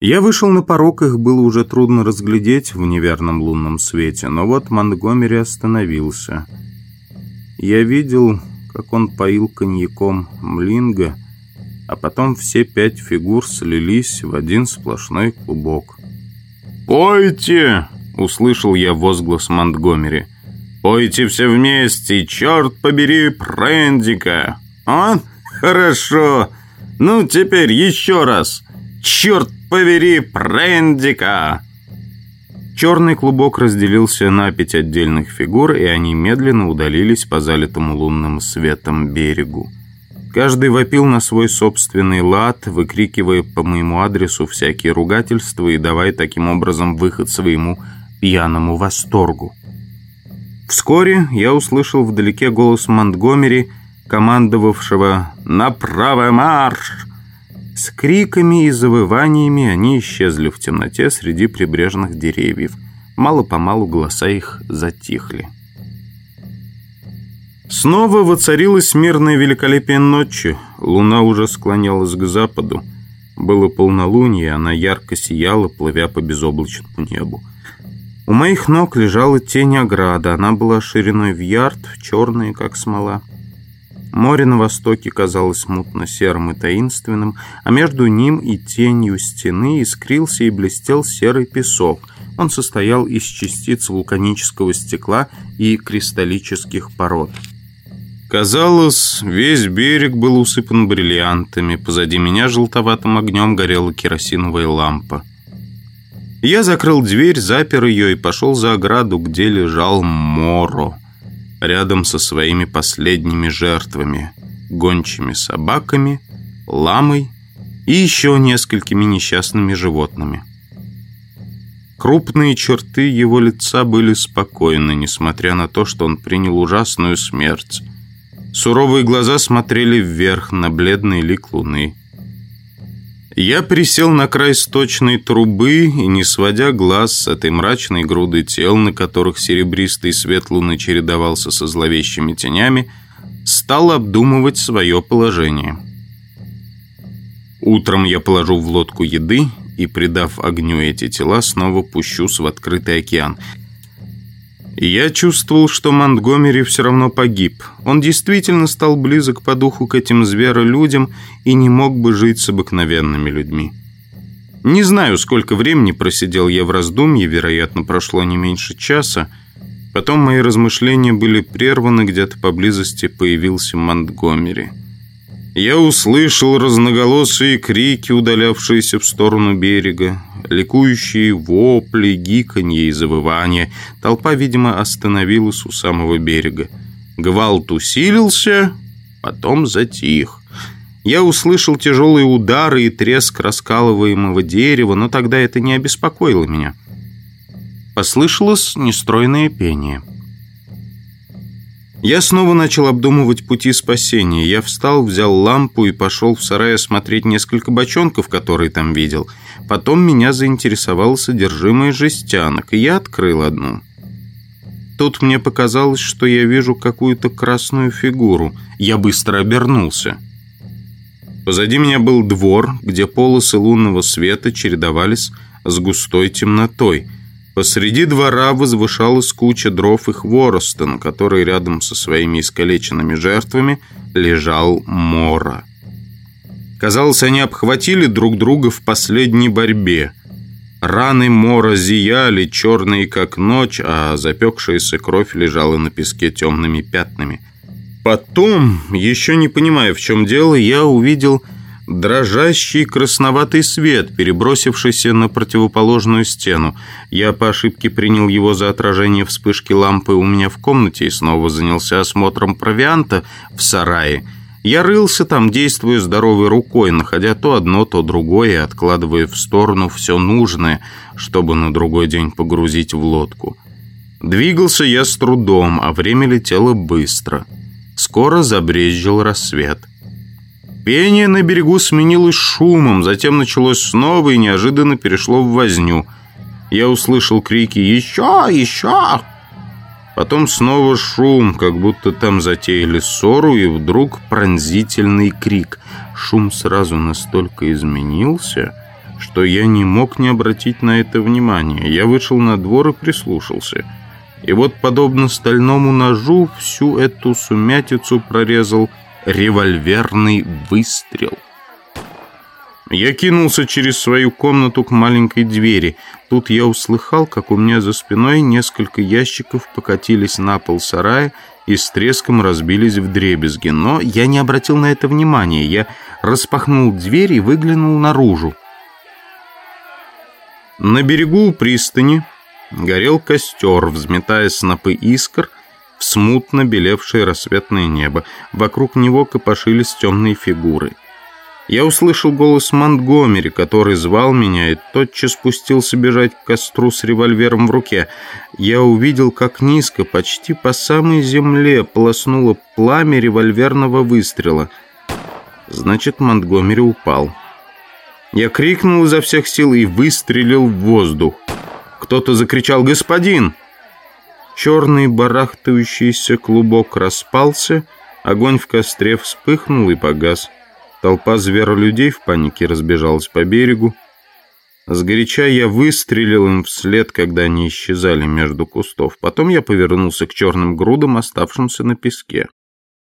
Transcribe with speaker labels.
Speaker 1: Я вышел на порог, их было уже трудно разглядеть в неверном лунном свете, но вот Монтгомери остановился. Я видел, как он поил коньяком Млинга, а потом все пять фигур слились в один сплошной клубок. «Пойте!» — услышал я возглас Монтгомери. «Пойте все вместе, черт побери, Прендика!» «А? Хорошо! Ну, теперь еще раз! Черт побери, Прендика!» Черный клубок разделился на пять отдельных фигур, и они медленно удалились по залитому лунным светом берегу. Каждый вопил на свой собственный лад, выкрикивая по моему адресу всякие ругательства и давая таким образом выход своему пьяному восторгу. Вскоре я услышал вдалеке голос Монтгомери, командовавшего «Направо марш!». С криками и завываниями они исчезли в темноте среди прибрежных деревьев. Мало-помалу голоса их затихли. Снова воцарилось мирное великолепие ночи. Луна уже склонялась к западу. Было полнолуние, она ярко сияла, плывя по безоблачному небу. У моих ног лежала тень ограда. Она была шириной в ярд, черная, как смола. Море на востоке казалось мутно-серым и таинственным, а между ним и тенью стены искрился и блестел серый песок. Он состоял из частиц вулканического стекла и кристаллических пород. Казалось, весь берег был усыпан бриллиантами. Позади меня желтоватым огнем горела керосиновая лампа. Я закрыл дверь, запер ее и пошел за ограду, где лежал Моро рядом со своими последними жертвами, гончими собаками, ламой и еще несколькими несчастными животными. Крупные черты его лица были спокойны, несмотря на то, что он принял ужасную смерть. Суровые глаза смотрели вверх на бледный лик луны. Я присел на край сточной трубы и, не сводя глаз с этой мрачной груды тел, на которых серебристый свет луны чередовался со зловещими тенями, стал обдумывать свое положение. Утром я положу в лодку еды и, придав огню эти тела, снова пущусь в открытый океан – я чувствовал, что Монтгомери все равно погиб. Он действительно стал близок по духу к этим зверолюдям и не мог бы жить с обыкновенными людьми. Не знаю, сколько времени просидел я в раздумье, вероятно, прошло не меньше часа. Потом мои размышления были прерваны, где-то поблизости появился Монтгомери. Я услышал разноголосые крики, удалявшиеся в сторону берега, ликующие вопли, гиканье и завывания. Толпа, видимо, остановилась у самого берега. Гвалт усилился, потом затих. Я услышал тяжелые удары и треск раскалываемого дерева, но тогда это не обеспокоило меня. Послышалось нестройное пение. Я снова начал обдумывать пути спасения. Я встал, взял лампу и пошел в сарай осмотреть несколько бочонков, которые там видел. Потом меня заинтересовало содержимое жестянок, и я открыл одну. Тут мне показалось, что я вижу какую-то красную фигуру. Я быстро обернулся. Позади меня был двор, где полосы лунного света чередовались с густой темнотой – Посреди двора возвышалась куча дров и хвороста, на которой рядом со своими искалеченными жертвами лежал Мора. Казалось, они обхватили друг друга в последней борьбе. Раны Мора зияли, черные как ночь, а запекшаяся кровь лежала на песке темными пятнами. Потом, еще не понимая, в чем дело, я увидел дрожащий красноватый свет, перебросившийся на противоположную стену. Я по ошибке принял его за отражение вспышки лампы у меня в комнате и снова занялся осмотром провианта в сарае. Я рылся там, действуя здоровой рукой, находя то одно, то другое откладывая в сторону все нужное, чтобы на другой день погрузить в лодку. Двигался я с трудом, а время летело быстро. Скоро забрезжил рассвет. Пение на берегу сменилось шумом, затем началось снова и неожиданно перешло в возню. Я услышал крики «Еще! Еще!» Потом снова шум, как будто там затеяли ссору, и вдруг пронзительный крик. Шум сразу настолько изменился, что я не мог не обратить на это внимания. Я вышел на двор и прислушался. И вот, подобно стальному ножу, всю эту сумятицу прорезал револьверный выстрел. Я кинулся через свою комнату к маленькой двери. Тут я услыхал, как у меня за спиной несколько ящиков покатились на пол сарая и с треском разбились в дребезги. Но я не обратил на это внимания. Я распахнул дверь и выглянул наружу. На берегу пристани горел костер, взметая снопы искр смутно белевшее рассветное небо. Вокруг него копошились темные фигуры. Я услышал голос Монтгомери, который звал меня, и тотчас спустился бежать к костру с револьвером в руке. Я увидел, как низко, почти по самой земле, полоснуло пламя револьверного выстрела. Значит, Монтгомери упал. Я крикнул изо всех сил и выстрелил в воздух. Кто-то закричал «Господин!» Черный барахтающийся клубок распался, огонь в костре вспыхнул и погас. Толпа зверолюдей в панике разбежалась по берегу. Сгоряча я выстрелил им вслед, когда они исчезали между кустов. Потом я повернулся к черным грудам, оставшимся на песке.